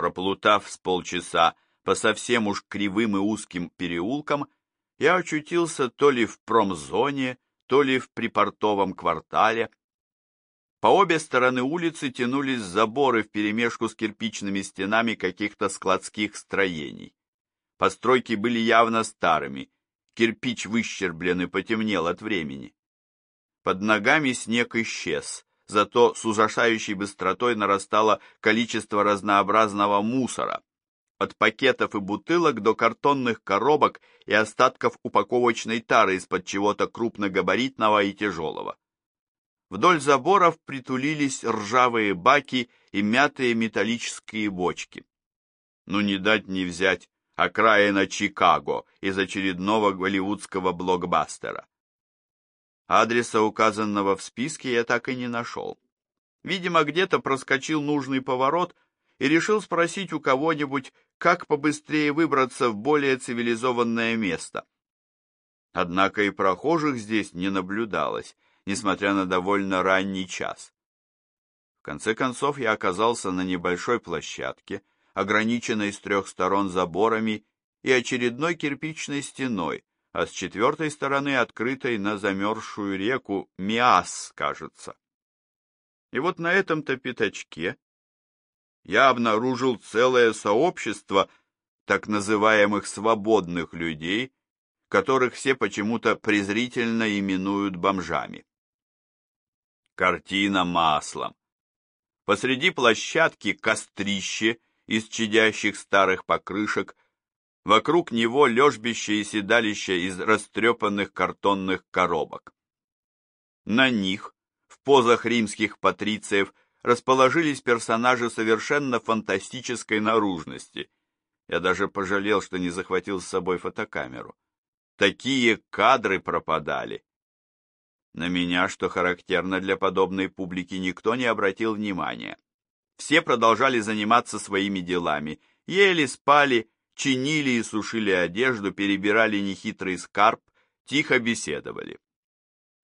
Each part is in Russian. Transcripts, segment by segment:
Проплутав с полчаса по совсем уж кривым и узким переулкам, я очутился то ли в промзоне, то ли в припортовом квартале. По обе стороны улицы тянулись заборы вперемешку с кирпичными стенами каких-то складских строений. Постройки были явно старыми, кирпич выщерблен и потемнел от времени. Под ногами снег исчез, зато с ужасающей быстротой нарастало количество разнообразного мусора, от пакетов и бутылок до картонных коробок и остатков упаковочной тары из-под чего-то крупногабаритного и тяжелого. Вдоль заборов притулились ржавые баки и мятые металлические бочки. Ну не дать не взять окраина Чикаго из очередного голливудского блокбастера. Адреса, указанного в списке, я так и не нашел. Видимо, где-то проскочил нужный поворот и решил спросить у кого-нибудь, как побыстрее выбраться в более цивилизованное место. Однако и прохожих здесь не наблюдалось, несмотря на довольно ранний час. В конце концов я оказался на небольшой площадке, ограниченной с трех сторон заборами и очередной кирпичной стеной, а с четвертой стороны открытой на замерзшую реку Миас, кажется. И вот на этом-то пятачке я обнаружил целое сообщество так называемых свободных людей, которых все почему-то презрительно именуют бомжами. Картина маслом. Посреди площадки кострище из чадящих старых покрышек Вокруг него лежбище и седалище из растрепанных картонных коробок. На них, в позах римских патрициев, расположились персонажи совершенно фантастической наружности. Я даже пожалел, что не захватил с собой фотокамеру. Такие кадры пропадали. На меня, что характерно для подобной публики, никто не обратил внимания. Все продолжали заниматься своими делами, ели, спали, чинили и сушили одежду, перебирали нехитрый скарб, тихо беседовали.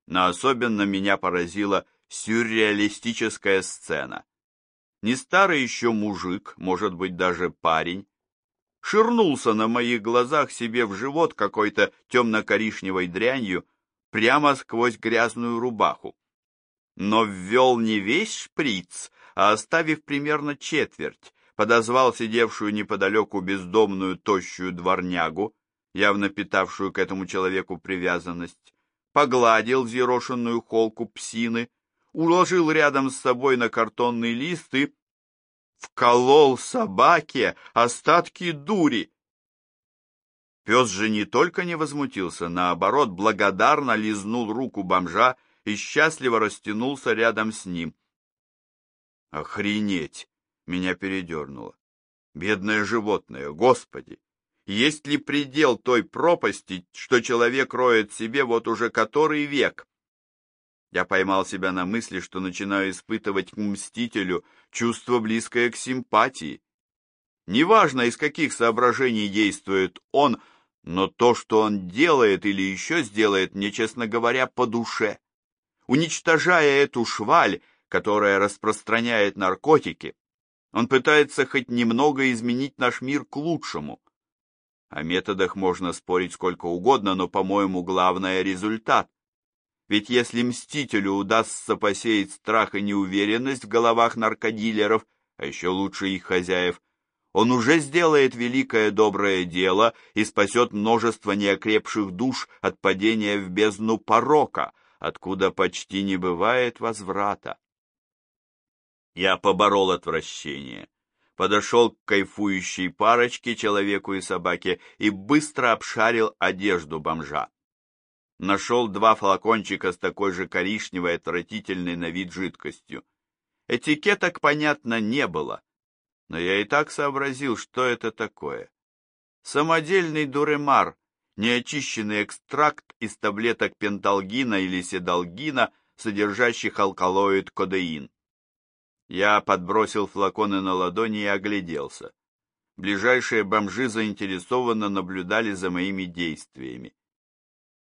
Но особенно меня поразила сюрреалистическая сцена. Не старый еще мужик, может быть даже парень, ширнулся на моих глазах себе в живот какой-то темно-коричневой дрянью прямо сквозь грязную рубаху. Но ввел не весь шприц, а оставив примерно четверть, подозвал сидевшую неподалеку бездомную тощую дворнягу, явно питавшую к этому человеку привязанность, погладил взъерошенную холку псины, уложил рядом с собой на картонный лист и вколол собаке остатки дури. Пес же не только не возмутился, наоборот, благодарно лизнул руку бомжа и счастливо растянулся рядом с ним. Охренеть! Меня передернуло. Бедное животное, Господи! Есть ли предел той пропасти, что человек роет себе вот уже который век? Я поймал себя на мысли, что начинаю испытывать к мстителю чувство близкое к симпатии. Неважно, из каких соображений действует он, но то, что он делает или еще сделает, мне, честно говоря, по душе. Уничтожая эту шваль, которая распространяет наркотики, он пытается хоть немного изменить наш мир к лучшему. О методах можно спорить сколько угодно, но, по-моему, главное — результат. Ведь если мстителю удастся посеять страх и неуверенность в головах наркодилеров, а еще лучше их хозяев, он уже сделает великое доброе дело и спасет множество неокрепших душ от падения в бездну порока, откуда почти не бывает возврата. Я поборол отвращение, подошел к кайфующей парочке, человеку и собаке, и быстро обшарил одежду бомжа. Нашел два флакончика с такой же коричневой отвратительной на вид жидкостью. Этикеток, понятно, не было, но я и так сообразил, что это такое. Самодельный дуремар, неочищенный экстракт из таблеток пенталгина или седалгина, содержащих алкалоид кодеин. Я подбросил флаконы на ладони и огляделся. Ближайшие бомжи заинтересованно наблюдали за моими действиями.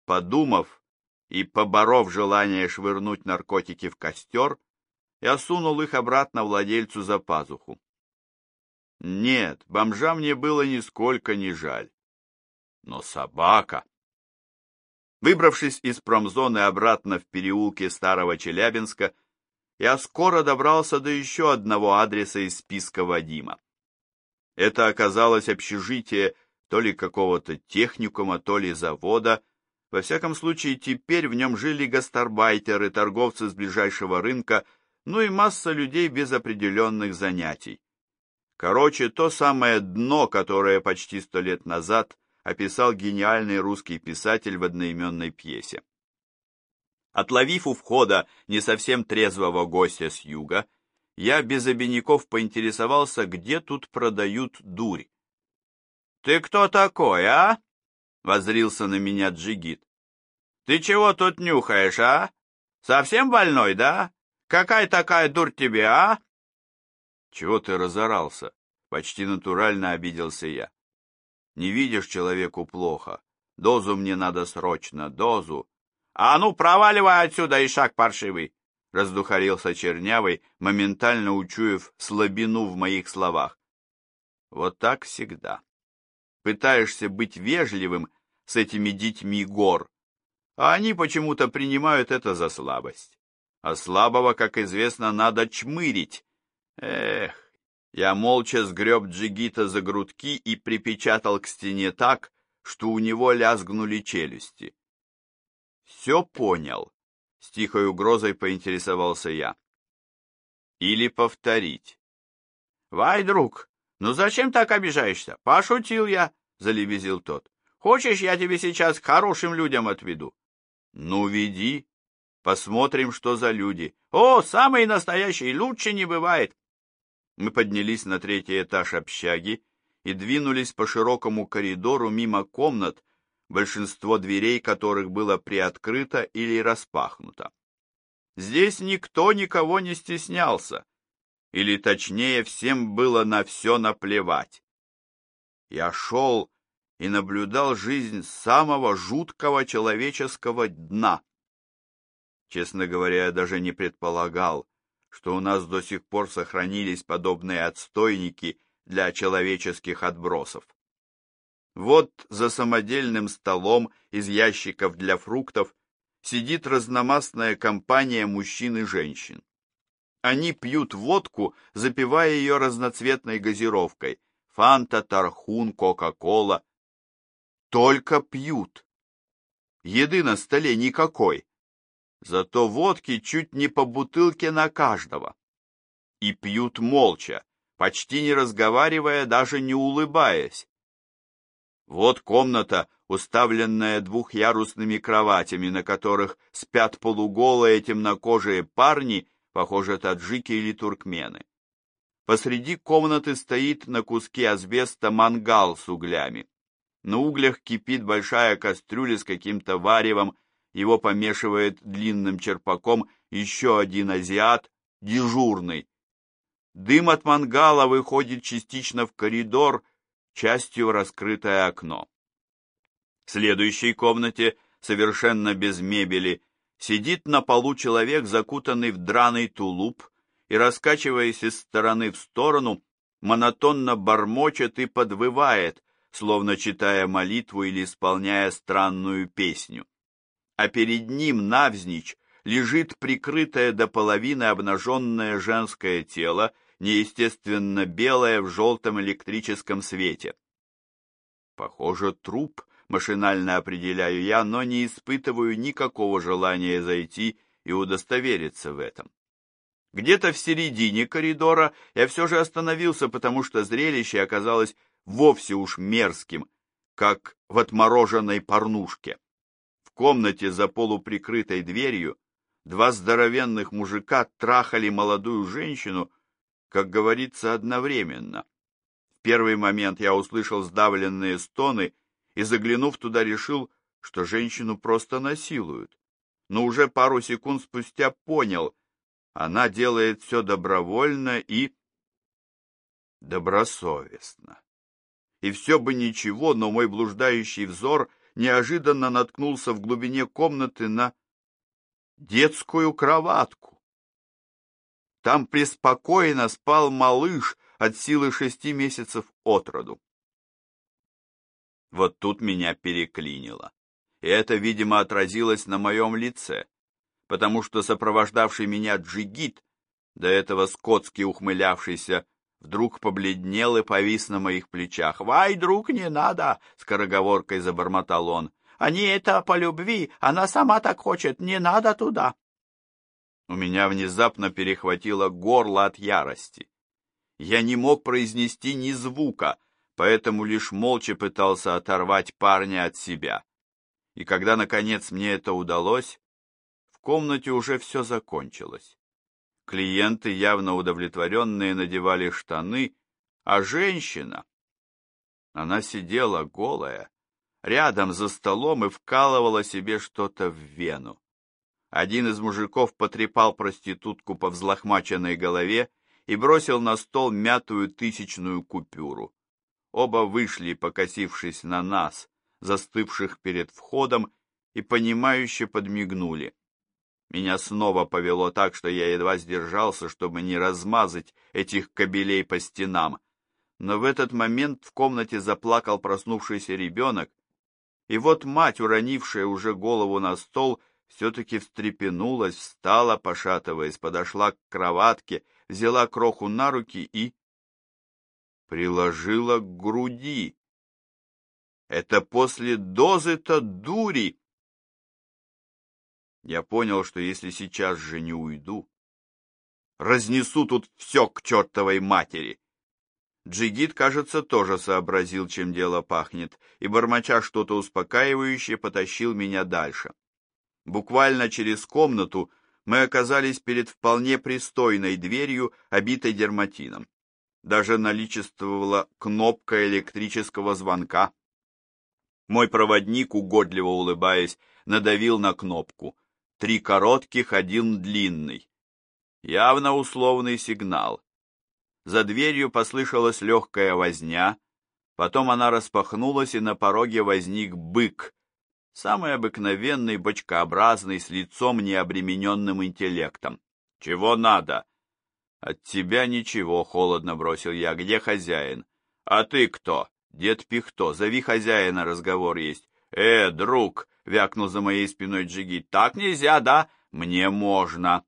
Подумав и поборов желание швырнуть наркотики в костер, я сунул их обратно владельцу за пазуху. Нет, бомжа мне было нисколько не жаль. Но собака... Выбравшись из промзоны обратно в переулке Старого Челябинска, я скоро добрался до еще одного адреса из списка Вадима. Это оказалось общежитие то ли какого-то техникума, то ли завода. Во всяком случае, теперь в нем жили гастарбайтеры, торговцы с ближайшего рынка, ну и масса людей без определенных занятий. Короче, то самое дно, которое почти сто лет назад описал гениальный русский писатель в одноименной пьесе. Отловив у входа не совсем трезвого гостя с юга, я без обиняков поинтересовался, где тут продают дурь. «Ты кто такой, а?» — возрился на меня джигит. «Ты чего тут нюхаешь, а? Совсем больной, да? Какая такая дурь тебе, а?» «Чего ты разорался?» — почти натурально обиделся я. Не видишь человеку плохо. Дозу мне надо срочно, дозу. А ну, проваливай отсюда, ишак паршивый! Раздухарился чернявый, моментально учуяв слабину в моих словах. Вот так всегда. Пытаешься быть вежливым с этими детьми гор, а они почему-то принимают это за слабость. А слабого, как известно, надо чмырить. Эх, я молча сгреб джигита за грудки и припечатал к стене так, что у него лязгнули челюсти. «Все понял», — с тихой угрозой поинтересовался я. «Или повторить». «Вай, друг, ну зачем так обижаешься? Пошутил я», — залебезил тот. «Хочешь, я тебе сейчас к хорошим людям отведу?» «Ну, веди. Посмотрим, что за люди. О, самые настоящие, лучше не бывает. Мы поднялись на третий этаж общаги и двинулись по широкому коридору мимо комнат, большинство дверей которых было приоткрыто или распахнуто. Здесь никто никого не стеснялся, или точнее всем было на все наплевать. Я шел и наблюдал жизнь самого жуткого человеческого дна. Честно говоря, я даже не предполагал, что у нас до сих пор сохранились подобные отстойники для человеческих отбросов. Вот за самодельным столом из ящиков для фруктов сидит разномастная компания мужчин и женщин. Они пьют водку, запивая ее разноцветной газировкой. Фанта, Тархун, Кока-Кола. Только пьют. Еды на столе никакой. Зато водки чуть не по бутылке на каждого. И пьют молча, почти не разговаривая, даже не улыбаясь. Вот комната, уставленная двухъярусными кроватями, на которых спят полуголые темнокожие парни, похоже, таджики или туркмены. Посреди комнаты стоит на куске асбеста мангал с углями. На углях кипит большая кастрюля с каким-то варевом его помешивает длинным черпаком еще один азиат, дежурный. Дым от мангала выходит частично в коридор, частью раскрытое окно. В следующей комнате, совершенно без мебели, сидит на полу человек, закутанный в драный тулуп, и, раскачиваясь из стороны в сторону, монотонно бормочет и подвывает, словно читая молитву или исполняя странную песню а перед ним навзничь лежит прикрытое до половины обнаженное женское тело, неестественно белое в желтом электрическом свете. Похоже, труп, машинально определяю я, но не испытываю никакого желания зайти и удостовериться в этом. Где-то в середине коридора я все же остановился, потому что зрелище оказалось вовсе уж мерзким, как в отмороженной порнушке. В комнате за полуприкрытой дверью два здоровенных мужика трахали молодую женщину, как говорится, одновременно. В первый момент я услышал сдавленные стоны и, заглянув туда, решил, что женщину просто насилуют. Но уже пару секунд спустя понял, она делает все добровольно и добросовестно. И все бы ничего, но мой блуждающий взор — неожиданно наткнулся в глубине комнаты на детскую кроватку. Там преспокойно спал малыш, от силы шести месяцев от роду. Вот тут меня переклинило. И это, видимо, отразилось на моем лице, потому что сопровождавший меня джигит, до этого скотски ухмылявшийся, вдруг побледнел и повис на моих плечах. «Вай, друг, не надо!» — скороговоркой забормотал он. «Они это по любви, она сама так хочет, не надо туда!» У меня внезапно перехватило горло от ярости. Я не мог произнести ни звука, поэтому лишь молча пытался оторвать парня от себя. И когда, наконец, мне это удалось, в комнате уже все закончилось. Клиенты, явно удовлетворенные, надевали штаны, а женщина... Она сидела голая, рядом за столом и вкалывала себе что-то в вену. Один из мужиков потрепал проститутку по взлохмаченной голове и бросил на стол мятую тысячную купюру. Оба вышли, покосившись на нас, застывших перед входом, и понимающе подмигнули. Меня снова повело так, что я едва сдержался, чтобы не размазать этих кобелей по стенам. Но в этот момент в комнате заплакал проснувшийся ребенок, и вот мать, уронившая уже голову на стол, все-таки встрепенулась, встала, пошатываясь, подошла к кроватке, взяла кроху на руки и... приложила к груди. Это после дозы-то дури. Я понял, что если сейчас же не уйду, разнесу тут все к чертовой матери. Джигит, кажется, тоже сообразил, чем дело пахнет, и, бормоча что-то успокаивающее, потащил меня дальше. Буквально через комнату мы оказались перед вполне пристойной дверью, обитой дерматином. Даже наличествовала кнопка электрического звонка. Мой проводник, угодливо улыбаясь, надавил на кнопку. Три коротких, один длинный. Явно условный сигнал. За дверью послышалась легкая возня, потом она распахнулась, и на пороге возник бык, Самый обыкновенный, бочкообразный, с лицом необремененным интеллектом. «Чего надо?» «От тебя ничего», — холодно бросил я. «Где хозяин?» «А ты кто?» «Дед Пихто, зови хозяина, разговор есть». «Э, друг!» — вякнул за моей спиной Джиги. «Так нельзя, да?» «Мне можно!»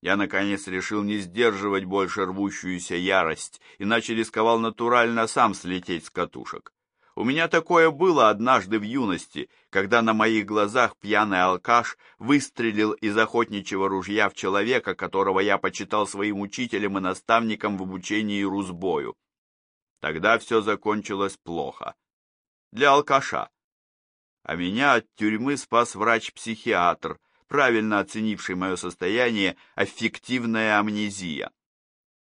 Я, наконец, решил не сдерживать больше рвущуюся ярость, иначе рисковал натурально сам слететь с катушек. У меня такое было однажды в юности, когда на моих глазах пьяный алкаш выстрелил из охотничьего ружья в человека, которого я почитал своим учителем и наставником в обучении рузбою. Тогда все закончилось плохо. Для алкаша. А меня от тюрьмы спас врач-психиатр, правильно оценивший мое состояние аффективная амнезия.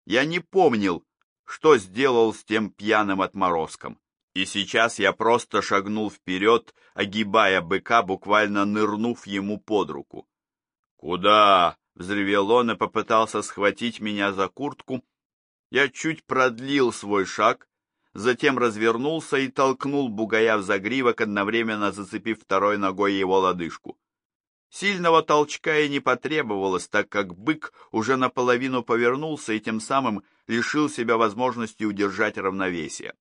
Я не помнил, что сделал с тем пьяным отморозком. И сейчас я просто шагнул вперед, огибая быка, буквально нырнув ему под руку. «Куда?» — взревел он и попытался схватить меня за куртку. Я чуть продлил свой шаг, затем развернулся и толкнул бугая в загривок, одновременно зацепив второй ногой его лодыжку. Сильного толчка и не потребовалось, так как бык уже наполовину повернулся и тем самым лишил себя возможности удержать равновесие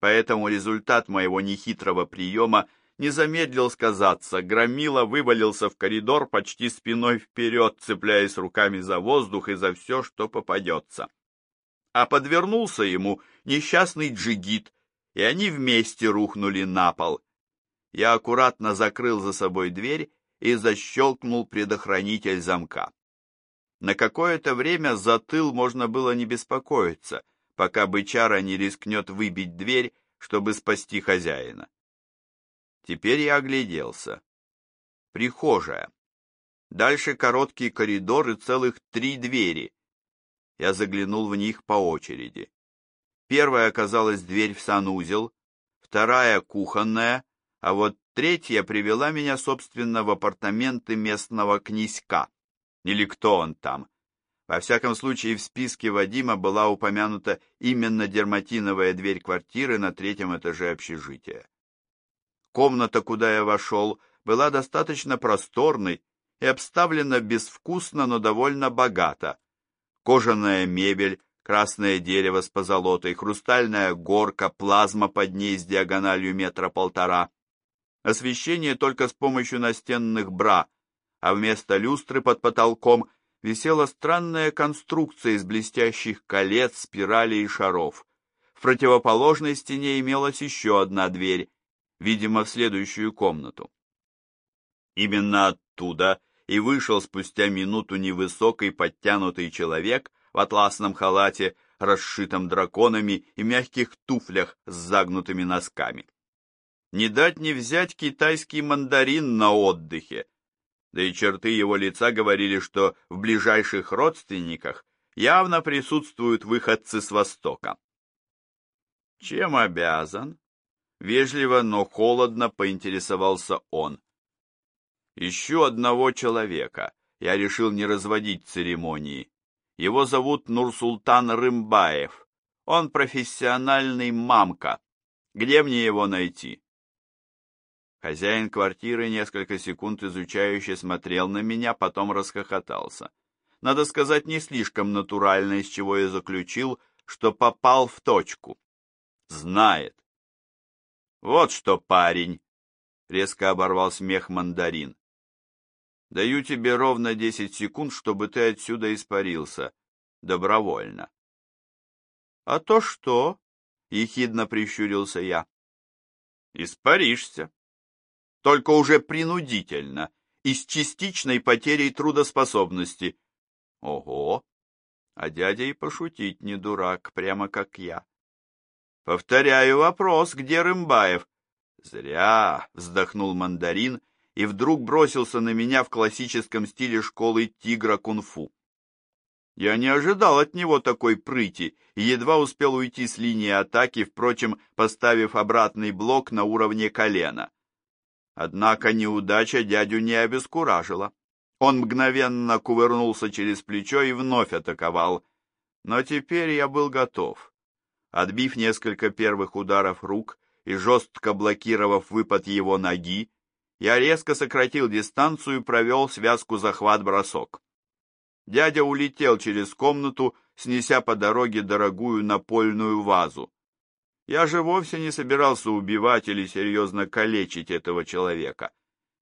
поэтому результат моего нехитрого приема не замедлил сказаться. Громила вывалился в коридор почти спиной вперед, цепляясь руками за воздух и за все, что попадется. А подвернулся ему несчастный джигит, и они вместе рухнули на пол. Я аккуратно закрыл за собой дверь и защелкнул предохранитель замка. На какое-то время за тыл можно было не беспокоиться — пока бычара не рискнет выбить дверь, чтобы спасти хозяина. Теперь я огляделся. Прихожая. Дальше короткий коридор и целых три двери. Я заглянул в них по очереди. Первая оказалась дверь в санузел, вторая — кухонная, а вот третья привела меня, собственно, в апартаменты местного князька. Или кто он там, во всяком случае, в списке Вадима была упомянута именно дерматиновая дверь квартиры на третьем этаже общежития. Комната, куда я вошел, была достаточно просторной и обставлена безвкусно, но довольно богато. Кожаная мебель, красное дерево с позолотой, хрустальная горка, плазма под ней с диагональю метра полтора. Освещение только с помощью настенных бра, а вместо люстры под потолком висела странная конструкция из блестящих колец, спиралей и шаров. В противоположной стене имелась еще одна дверь, видимо, в следующую комнату. Именно оттуда и вышел спустя минуту невысокий подтянутый человек в атласном халате, расшитом драконами и мягких туфлях с загнутыми носками. Не дать не взять китайский мандарин на отдыхе, да и черты его лица говорили, что в ближайших родственниках явно присутствуют выходцы с Востока. «Чем обязан?» — вежливо, но холодно поинтересовался он. «Ищу одного человека. Я решил не разводить церемонии. Его зовут Нурсултан Рымбаев. Он профессиональный мамка. Где мне его найти?» Хозяин квартиры несколько секунд изучающе смотрел на меня, потом расхохотался. Надо сказать, не слишком натурально, из чего я заключил, что попал в точку. Знает. Вот что, парень, резко оборвал смех мандарин. Даю тебе ровно десять секунд, чтобы ты отсюда испарился. Добровольно. А то что? Ехидно прищурился я. Испаришься только уже принудительно и с частичной потерей трудоспособности. Ого! А дядя и пошутить не дурак, прямо как я. Повторяю вопрос, где Рымбаев? Зря, вздохнул мандарин и вдруг бросился на меня в классическом стиле школы тигра кунг-фу. Я не ожидал от него такой прыти и едва успел уйти с линии атаки, впрочем, поставив обратный блок на уровне колена. Однако неудача дядю не обескуражила. Он мгновенно кувырнулся через плечо и вновь атаковал. Но теперь я был готов. Отбив несколько первых ударов рук и жестко блокировав выпад его ноги, я резко сократил дистанцию и провел связку захват-бросок. Дядя улетел через комнату, снеся по дороге дорогую напольную вазу. Я же вовсе не собирался убивать или серьезно калечить этого человека.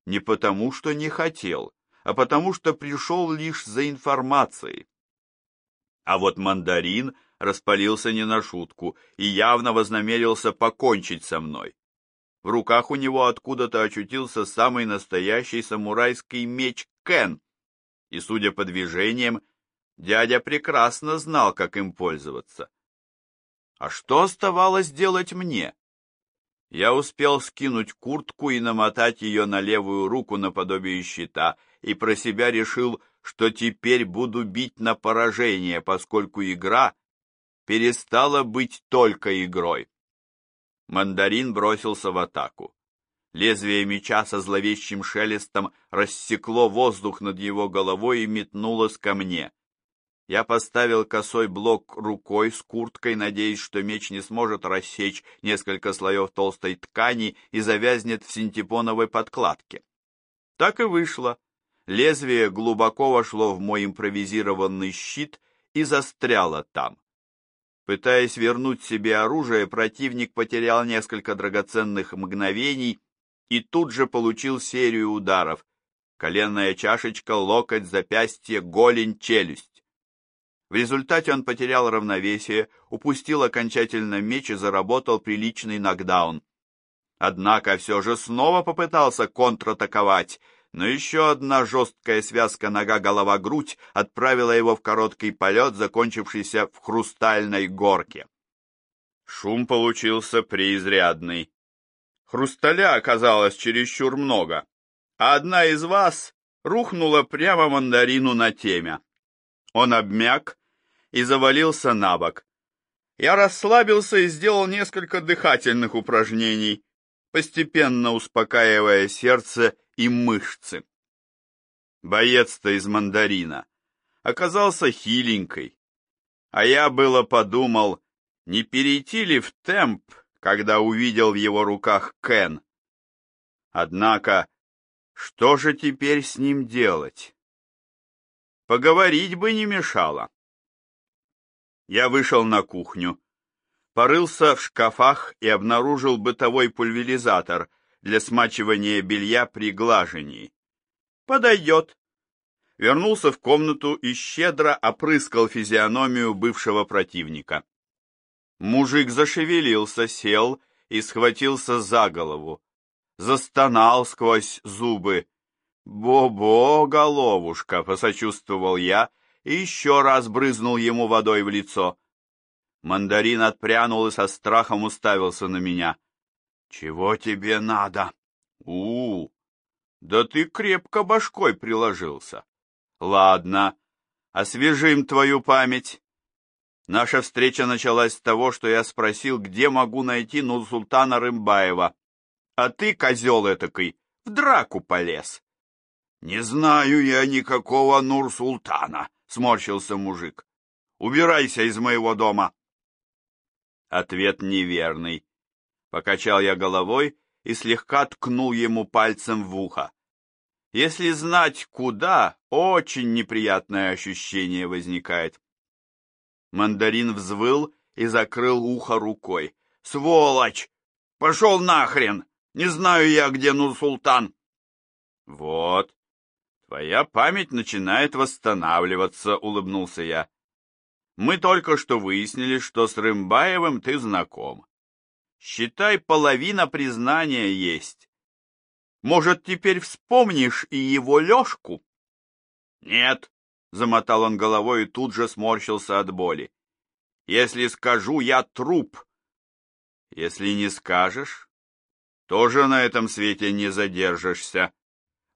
Не потому, что не хотел, а потому, что пришел лишь за информацией. А вот мандарин распалился не на шутку и явно вознамерился покончить со мной. В руках у него откуда-то очутился самый настоящий самурайский меч Кен, и, судя по движениям, дядя прекрасно знал, как им пользоваться. А что оставалось делать мне? Я успел скинуть куртку и намотать ее на левую руку наподобие щита, и про себя решил, что теперь буду бить на поражение, поскольку игра перестала быть только игрой. Мандарин бросился в атаку. Лезвие меча со зловещим шелестом рассекло воздух над его головой и метнулось ко мне. Я поставил косой блок рукой с курткой, надеясь, что меч не сможет рассечь несколько слоев толстой ткани и завязнет в синтепоновой подкладке. Так и вышло. Лезвие глубоко вошло в мой импровизированный щит и застряло там. Пытаясь вернуть себе оружие, противник потерял несколько драгоценных мгновений и тут же получил серию ударов. Коленная чашечка, локоть, запястье, голень, челюсть. В результате он потерял равновесие, упустил окончательно меч и заработал приличный нокдаун. Однако все же снова попытался контратаковать, но еще одна жесткая связка нога-голова-грудь отправила его в короткий полет, закончившийся в хрустальной горке. Шум получился преизрядный. Хрусталя оказалось чересчур много, а одна из вас рухнула прямо мандарину на темя. Он обмяк и завалился на бок. Я расслабился и сделал несколько дыхательных упражнений, постепенно успокаивая сердце и мышцы. Боец-то из мандарина оказался хиленькой, а я было подумал, не перейти ли в темп, когда увидел в его руках Кен. Однако, что же теперь с ним делать? Поговорить бы не мешало. Я вышел на кухню, порылся в шкафах и обнаружил бытовой пульверизатор для смачивания белья при глажении. Подойдет. Вернулся в комнату и щедро опрыскал физиономию бывшего противника. Мужик зашевелился, сел и схватился за голову. Застонал сквозь зубы. «Бо-бо, головушка!» — посочувствовал я и еще раз брызнул ему водой в лицо. Мандарин отпрянул и со страхом уставился на меня. «Чего тебе надо?» «У, -у да ты крепко башкой приложился. Ладно, освежим твою память. Наша встреча началась с того, что я спросил, где могу найти Нурсултана Рымбаева. А ты, козел этакой, в драку полез. Не знаю я никакого Нурсултана, сморщился мужик. Убирайся из моего дома. Ответ неверный. Покачал я головой и слегка ткнул ему пальцем в ухо. Если знать куда, очень неприятное ощущение возникает. Мандарин взвыл и закрыл ухо рукой. «Сволочь! Пошел нахрен! Не знаю я, где Нур-Султан!» «Вот, твоя память начинает восстанавливаться», — улыбнулся я. «Мы только что выяснили, что с Рымбаевым ты знаком. Считай, половина признания есть. Может, теперь вспомнишь и его Лешку?» «Нет», Замотал он головой и тут же сморщился от боли. Если скажу, я труп. Если не скажешь, тоже на этом свете не задержишься,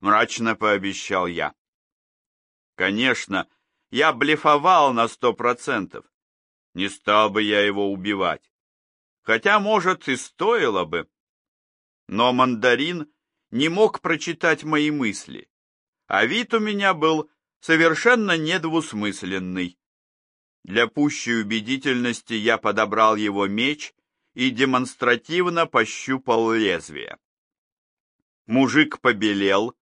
мрачно пообещал я. Конечно, я блефовал на сто процентов. Не стал бы я его убивать. Хотя, может, и стоило бы. Но мандарин не мог прочитать мои мысли, а вид у меня был совершенно недвусмысленный. Для пущей убедительности я подобрал его меч и демонстративно пощупал лезвие. Мужик побелел,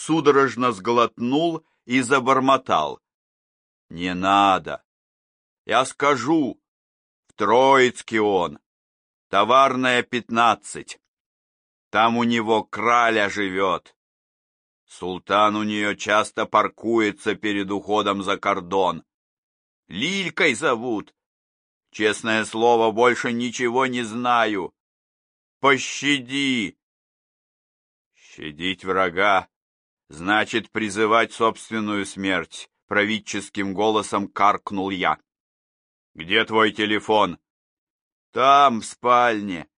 судорожно сглотнул и забормотал. «Не надо! Я скажу! В Троицке он! Товарная пятнадцать! Там у него краля живет! Султан у нее часто паркуется перед уходом за кордон. Лилькой зовут. Честное слово, больше ничего не знаю. Пощади. Щадить врага значит призывать собственную смерть, правительским голосом каркнул я. Где твой телефон? Там, в спальне.